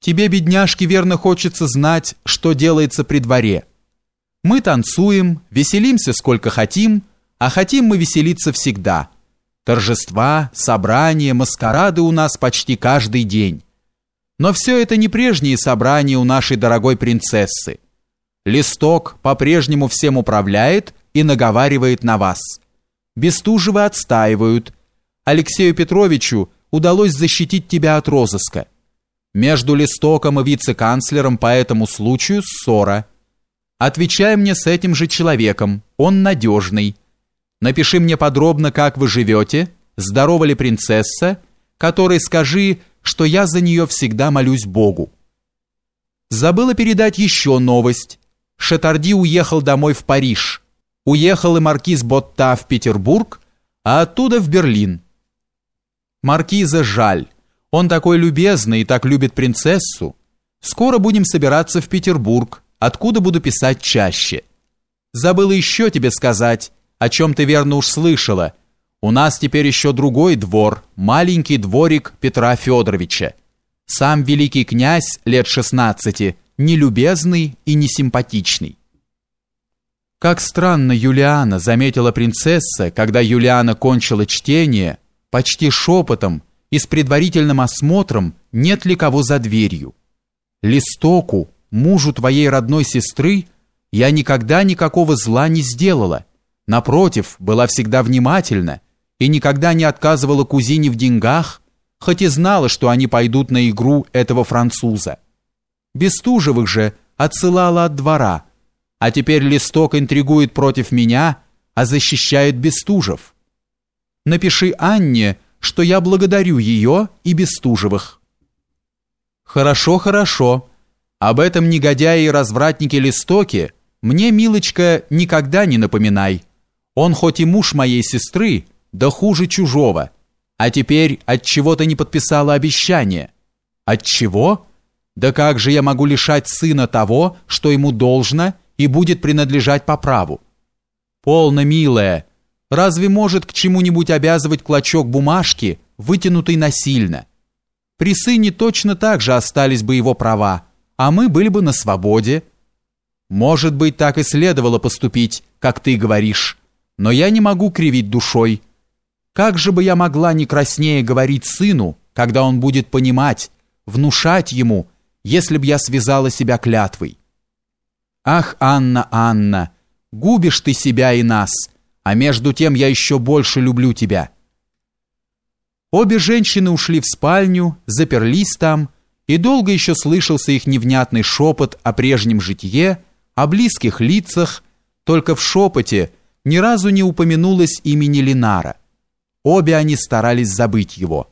Тебе, бедняжке, верно хочется знать, что делается при дворе. Мы танцуем, веселимся сколько хотим, а хотим мы веселиться всегда. Торжества, собрания, маскарады у нас почти каждый день. Но все это не прежние собрания у нашей дорогой принцессы. Листок по-прежнему всем управляет и наговаривает на вас. Бестужевы отстаивают. Алексею Петровичу удалось защитить тебя от розыска. Между Листоком и вице-канцлером по этому случаю ссора. Отвечай мне с этим же человеком, он надежный. Напиши мне подробно, как вы живете, здорова ли принцесса, которой скажи, что я за нее всегда молюсь Богу. Забыла передать еще новость. Шатарди уехал домой в Париж. Уехал и маркиз Ботта в Петербург, а оттуда в Берлин. Маркиза жаль. Он такой любезный и так любит принцессу. Скоро будем собираться в Петербург, откуда буду писать чаще. Забыла еще тебе сказать, о чем ты верно уж слышала. У нас теперь еще другой двор, маленький дворик Петра Федоровича. Сам великий князь лет 16, нелюбезный и несимпатичный. Как странно Юлиана заметила принцесса, когда Юлиана кончила чтение, почти шепотом, и с предварительным осмотром, нет ли кого за дверью. Листоку, мужу твоей родной сестры, я никогда никакого зла не сделала. Напротив, была всегда внимательна и никогда не отказывала кузине в деньгах, хоть и знала, что они пойдут на игру этого француза. Бестужевых же отсылала от двора, а теперь Листок интригует против меня, а защищает Бестужев. Напиши Анне, что я благодарю ее и Бестужевых. Хорошо, хорошо. Об этом негодяе и развратнике Листоке мне, милочка, никогда не напоминай. Он хоть и муж моей сестры, да хуже чужого. А теперь от чего-то не подписала обещание. От чего? Да как же я могу лишать сына того, что ему должно и будет принадлежать по праву? Полно, милая, Разве может к чему-нибудь обязывать клочок бумажки, вытянутый насильно? При сыне точно так же остались бы его права, а мы были бы на свободе. Может быть, так и следовало поступить, как ты говоришь, но я не могу кривить душой. Как же бы я могла не краснее говорить сыну, когда он будет понимать, внушать ему, если б я связала себя клятвой? Ах, Анна, Анна, губишь ты себя и нас, а между тем я еще больше люблю тебя». Обе женщины ушли в спальню, заперлись там, и долго еще слышался их невнятный шепот о прежнем житье, о близких лицах, только в шепоте ни разу не упомянулось имени Линара. Обе они старались забыть его.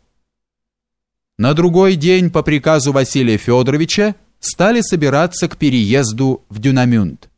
На другой день по приказу Василия Федоровича стали собираться к переезду в Дюнамюнд.